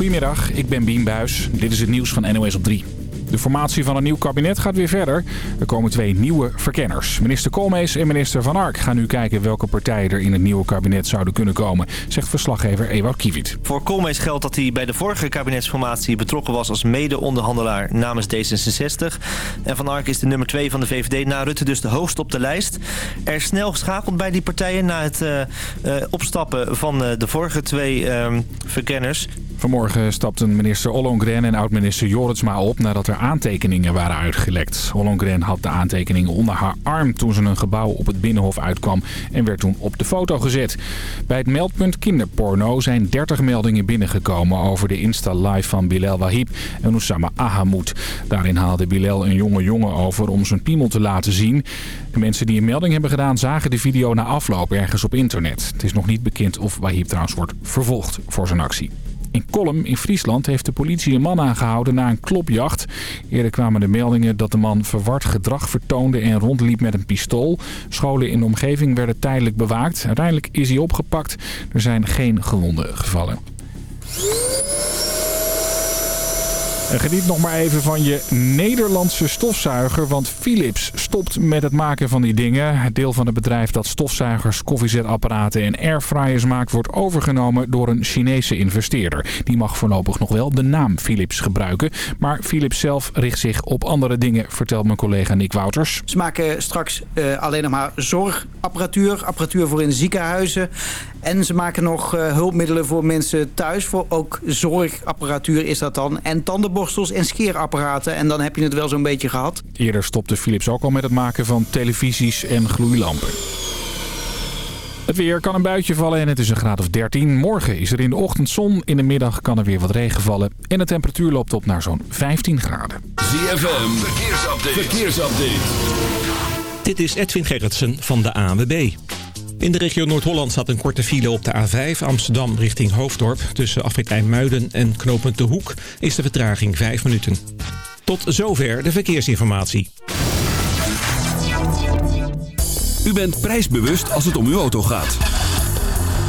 Goedemiddag, ik ben Bien Buis. Dit is het nieuws van NOS op 3. De formatie van een nieuw kabinet gaat weer verder. Er komen twee nieuwe verkenners. Minister Koolmees en minister Van Ark gaan nu kijken welke partijen er in het nieuwe kabinet zouden kunnen komen, zegt verslaggever Ewout Kiviet. Voor Koolmees geldt dat hij bij de vorige kabinetsformatie betrokken was als mede-onderhandelaar namens D66. En Van Ark is de nummer 2 van de VVD, na Rutte dus de hoogst op de lijst. Er is snel geschakeld bij die partijen na het uh, uh, opstappen van uh, de vorige twee ehm, verkenners. Vanmorgen stapten minister Ollongren en oud-minister Joritsma op nadat er aantekeningen waren uitgelekt. Ollongren had de aantekeningen onder haar arm toen ze een gebouw op het Binnenhof uitkwam en werd toen op de foto gezet. Bij het meldpunt kinderporno zijn 30 meldingen binnengekomen over de Insta-live van Bilal Wahib en Oussama Ahamoud. Daarin haalde Bilal een jonge jongen over om zijn piemel te laten zien. De mensen die een melding hebben gedaan zagen de video na afloop ergens op internet. Het is nog niet bekend of Wahib trouwens wordt vervolgd voor zijn actie. In Kolm in Friesland heeft de politie een man aangehouden na een klopjacht. Eerder kwamen de meldingen dat de man verward gedrag vertoonde en rondliep met een pistool. Scholen in de omgeving werden tijdelijk bewaakt. Uiteindelijk is hij opgepakt. Er zijn geen gewonden gevallen. En geniet nog maar even van je Nederlandse stofzuiger, want Philips stopt met het maken van die dingen. Het deel van het bedrijf dat stofzuigers, koffiezetapparaten en airfryers maakt wordt overgenomen door een Chinese investeerder. Die mag voorlopig nog wel de naam Philips gebruiken, maar Philips zelf richt zich op andere dingen, vertelt mijn collega Nick Wouters. Ze maken straks uh, alleen nog maar zorgapparatuur, apparatuur voor in ziekenhuizen. En ze maken nog uh, hulpmiddelen voor mensen thuis, voor ook zorgapparatuur is dat dan. En tandenborstels en scheerapparaten. En dan heb je het wel zo'n beetje gehad. Eerder stopte Philips ook al met het maken van televisies en gloeilampen. Het weer kan een buitje vallen en het is een graad of 13. Morgen is er in de ochtend zon. In de middag kan er weer wat regen vallen. En de temperatuur loopt op naar zo'n 15 graden. ZFM, verkeersupdate. verkeersupdate. Dit is Edwin Gerritsen van de ANWB. In de regio Noord-Holland staat een korte file op de A5 Amsterdam richting Hoofddorp. Tussen Afrikijn Muiden en Knopend de Hoek is de vertraging 5 minuten. Tot zover de verkeersinformatie. U bent prijsbewust als het om uw auto gaat.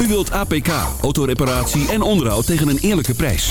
U wilt APK, autoreparatie en onderhoud tegen een eerlijke prijs.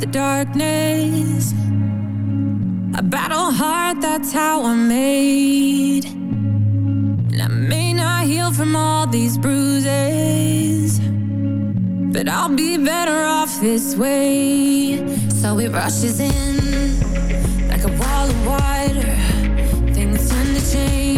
the darkness. I battle hard, that's how I'm made. And I may not heal from all these bruises, but I'll be better off this way. So it rushes in like a wall of water, things tend to change.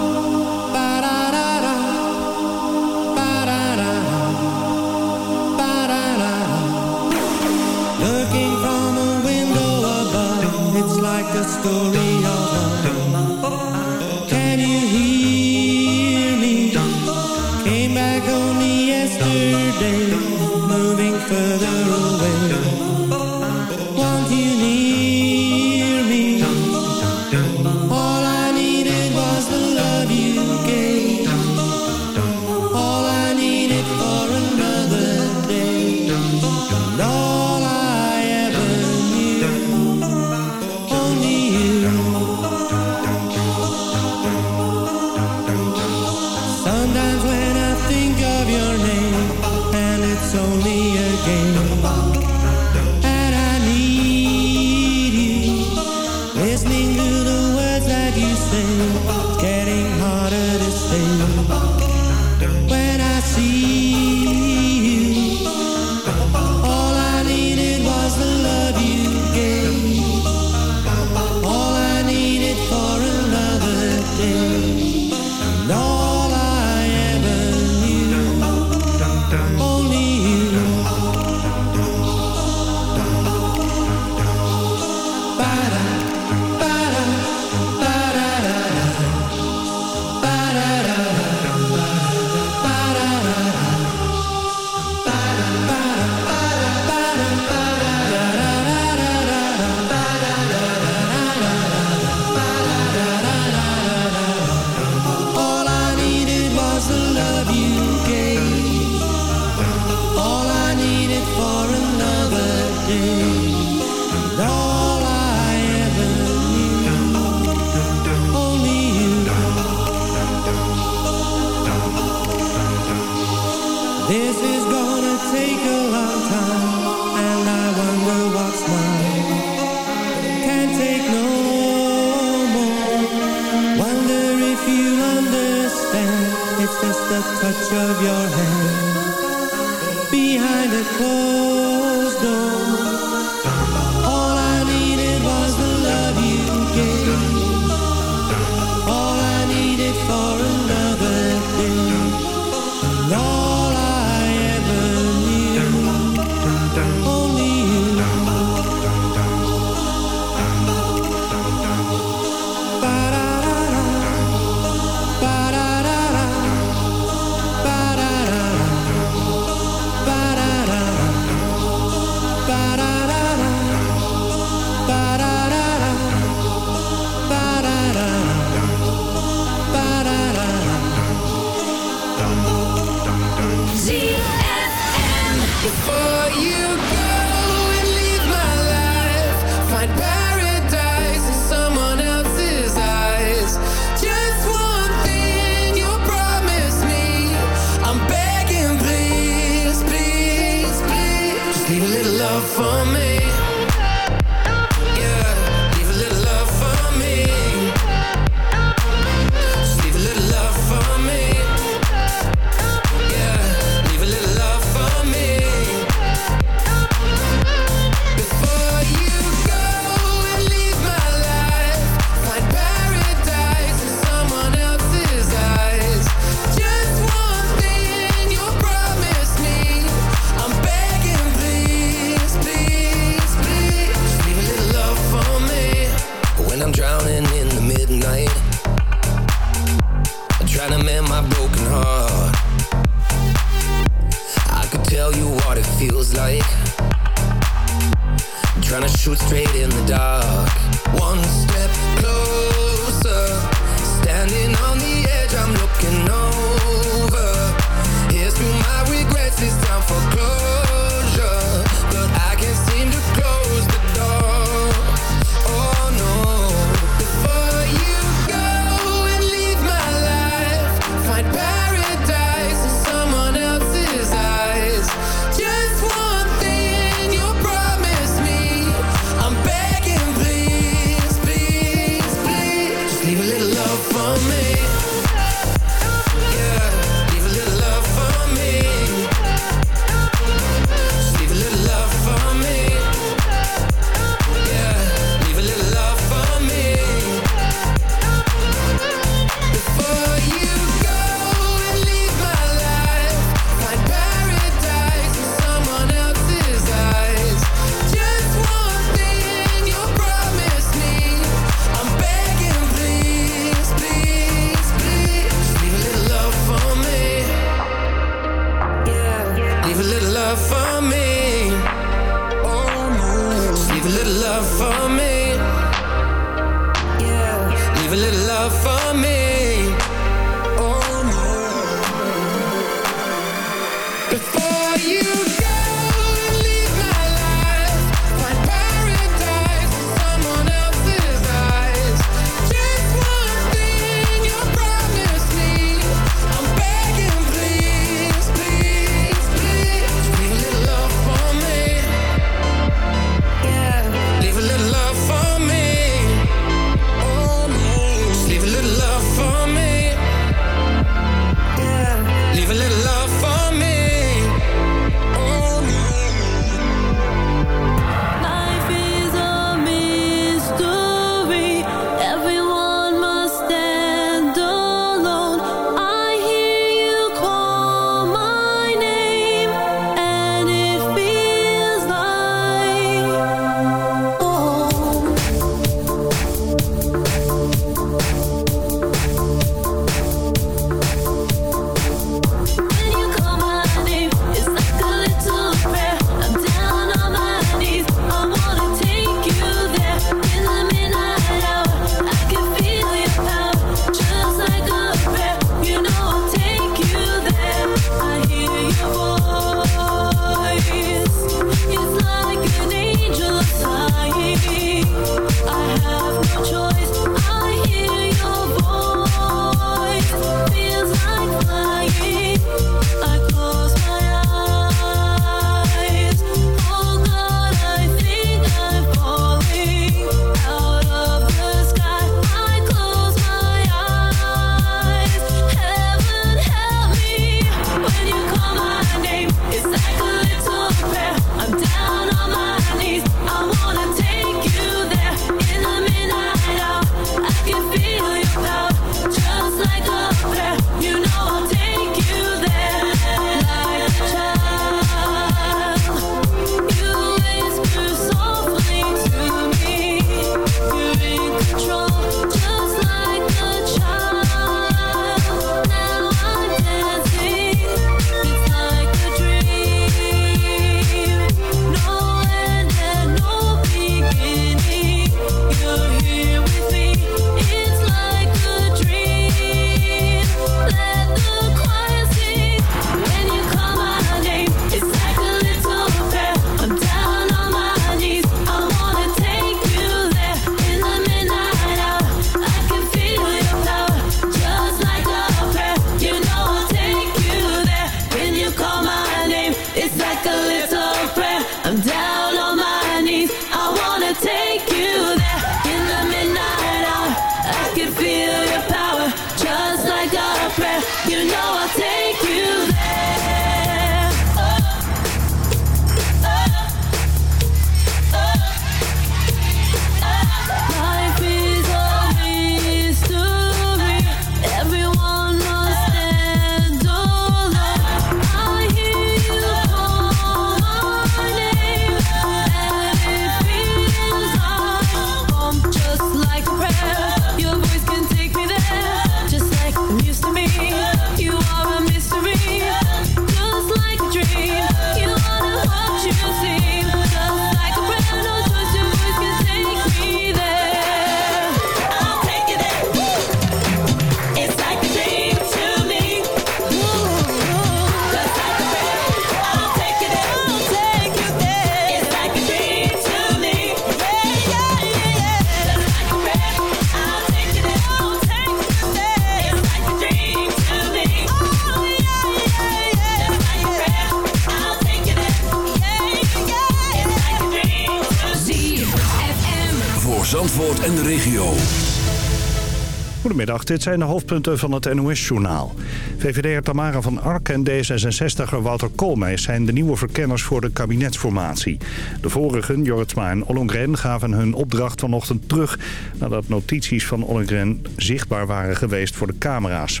Dit zijn de hoofdpunten van het NOS-journaal. VVD'er Tamara van Ark en D66'er Wouter Koolmees zijn de nieuwe verkenners voor de kabinetsformatie. De vorigen, Joris en Ollongren, gaven hun opdracht vanochtend terug... nadat notities van Ollongren zichtbaar waren geweest voor de camera's.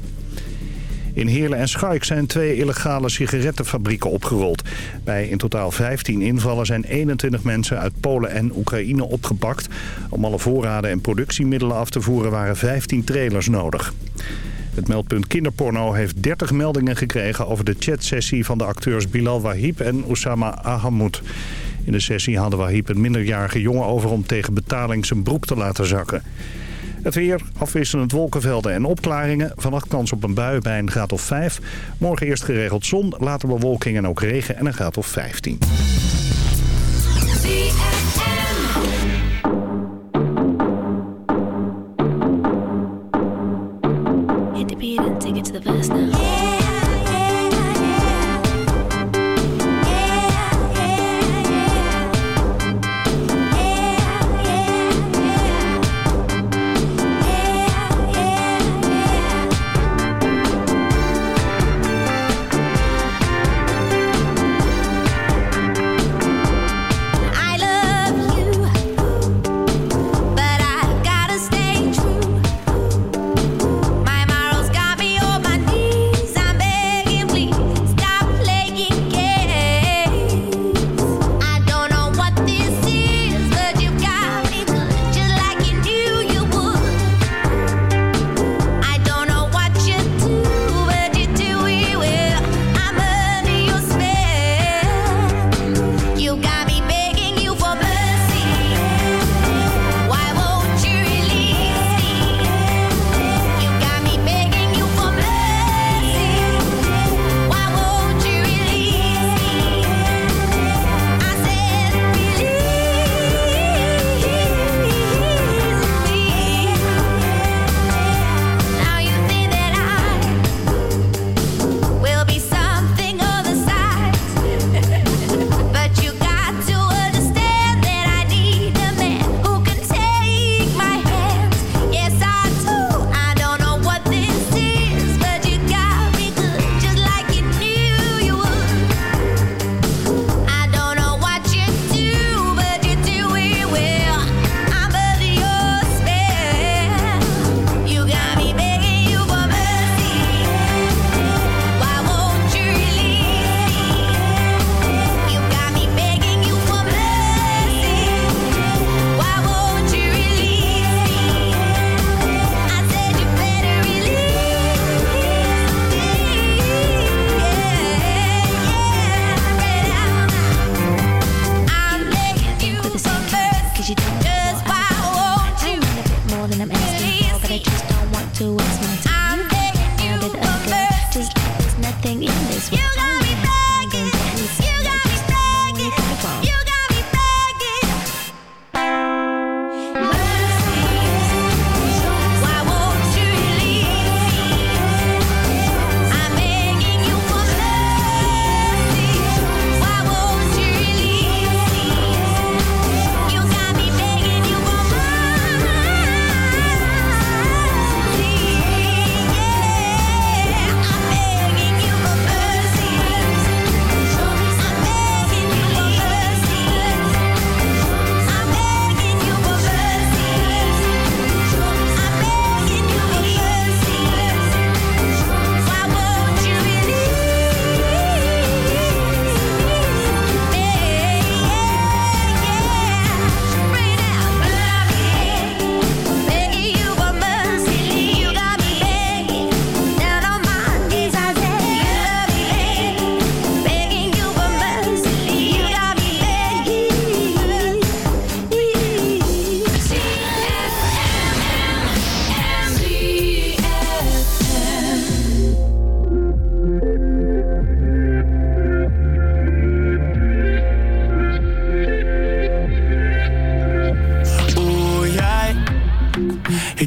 In Heerlen en Schaik zijn twee illegale sigarettenfabrieken opgerold. Bij in totaal 15 invallen zijn 21 mensen uit Polen en Oekraïne opgepakt. Om alle voorraden en productiemiddelen af te voeren waren 15 trailers nodig. Het meldpunt Kinderporno heeft 30 meldingen gekregen over de chatsessie van de acteurs Bilal Wahib en Osama Ahamoud. In de sessie hadden Wahib een minderjarige jongen over om tegen betaling zijn broek te laten zakken. Het weer, afwisselend wolkenvelden en opklaringen. Vannacht kans op een bui bij een graad of 5. Morgen eerst geregeld zon, later bewolking en ook regen en een graad of 15.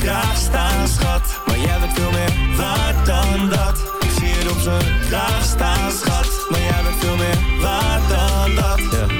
Kraag staan, schat. Maar jij bent veel meer waard dan dat. Ik zie het op zijn kraag staan, schat. Maar jij bent veel meer waard dan dat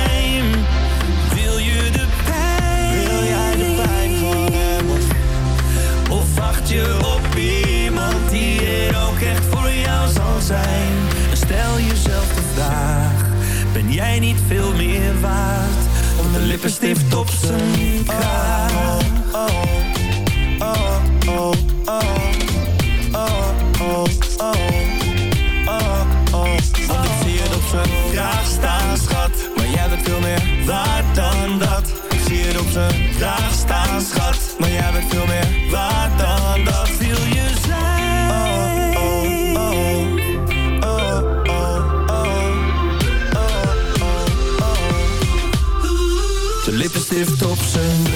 je op iemand die er ook echt voor jou zal zijn. Stel jezelf de vraag, ben jij niet veel meer waard? Om de lippenstift op zijn kraag. Oh, oh, oh, oh, oh, oh, oh, ik zie het op zijn vraag staan, schat. Maar jij bent veel meer waard dan dat. Ik zie het op zijn lift op zijn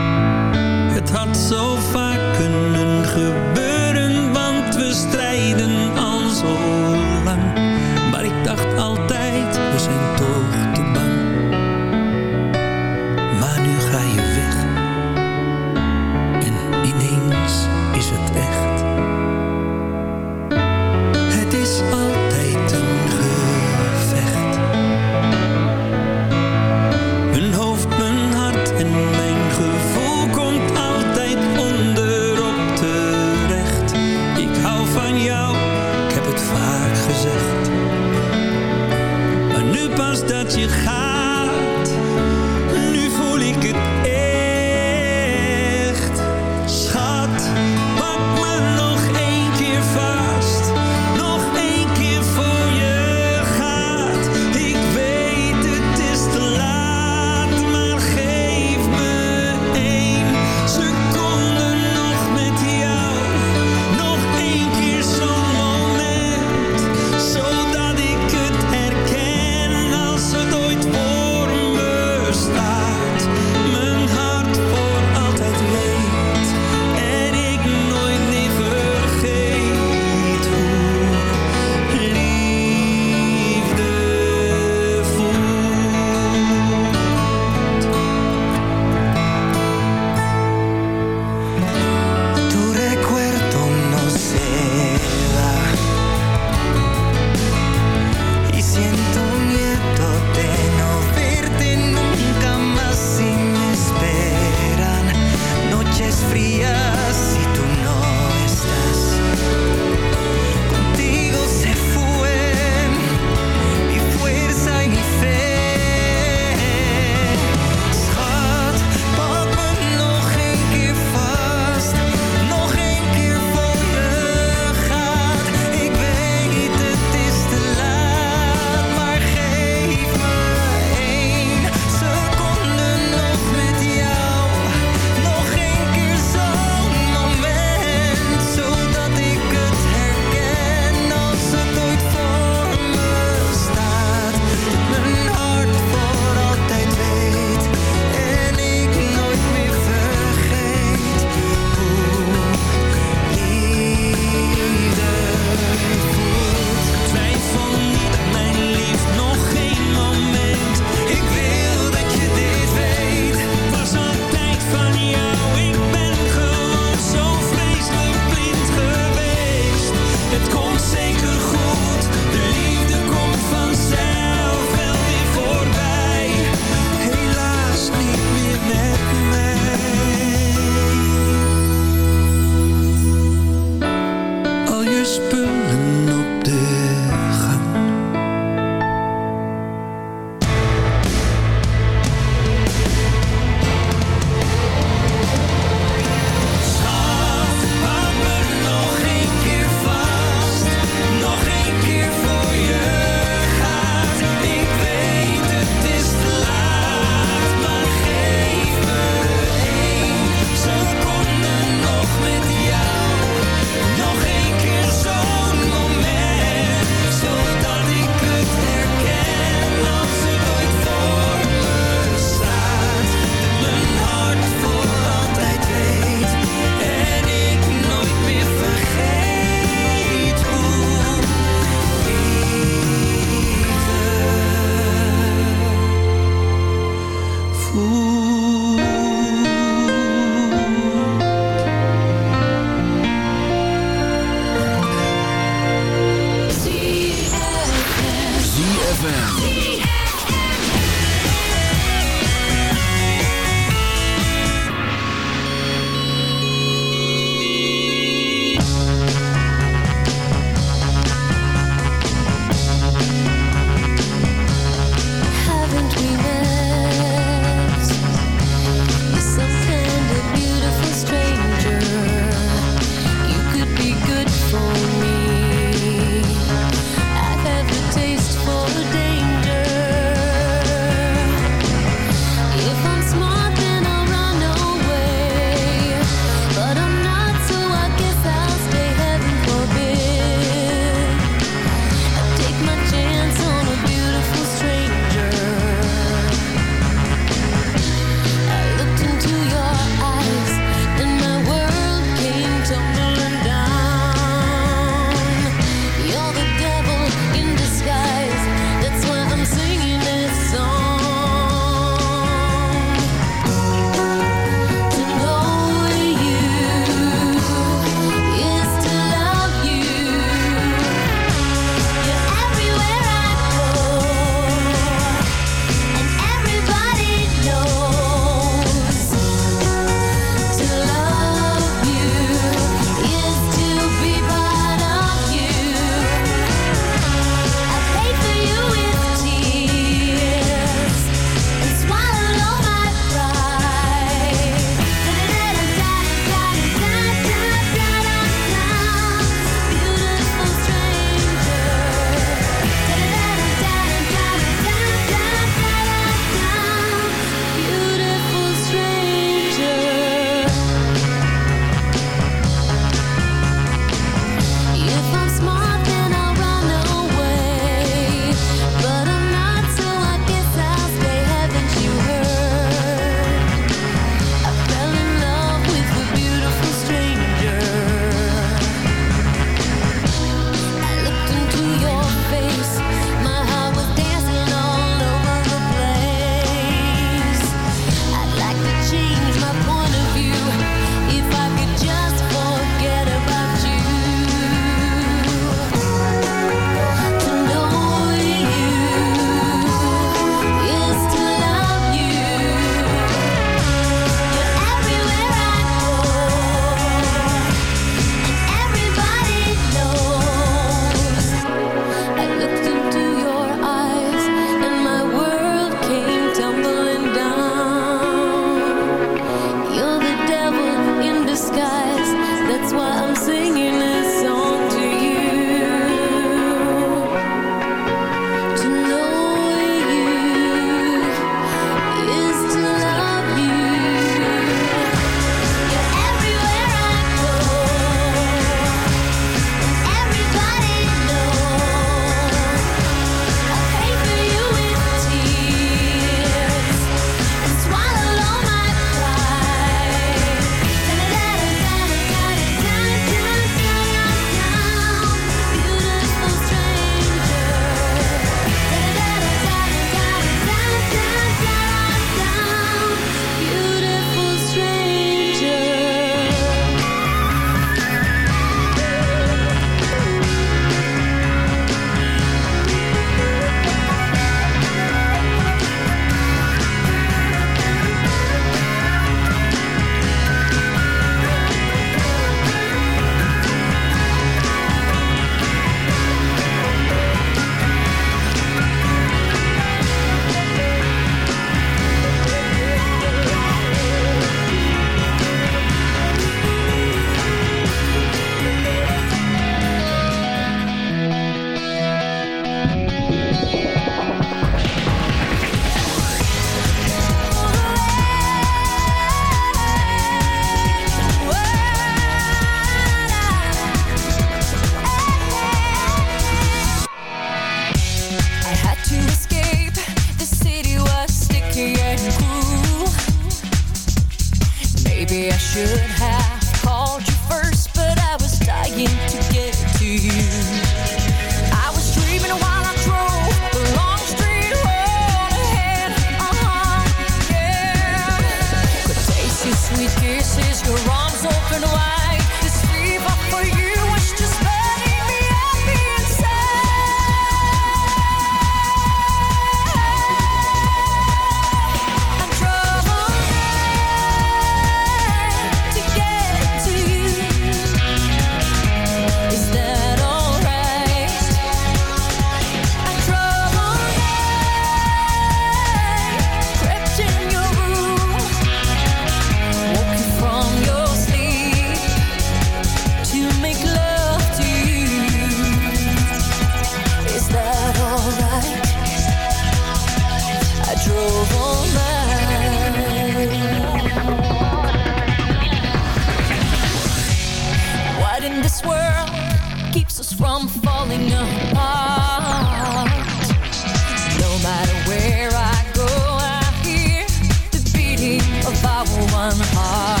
warm heart.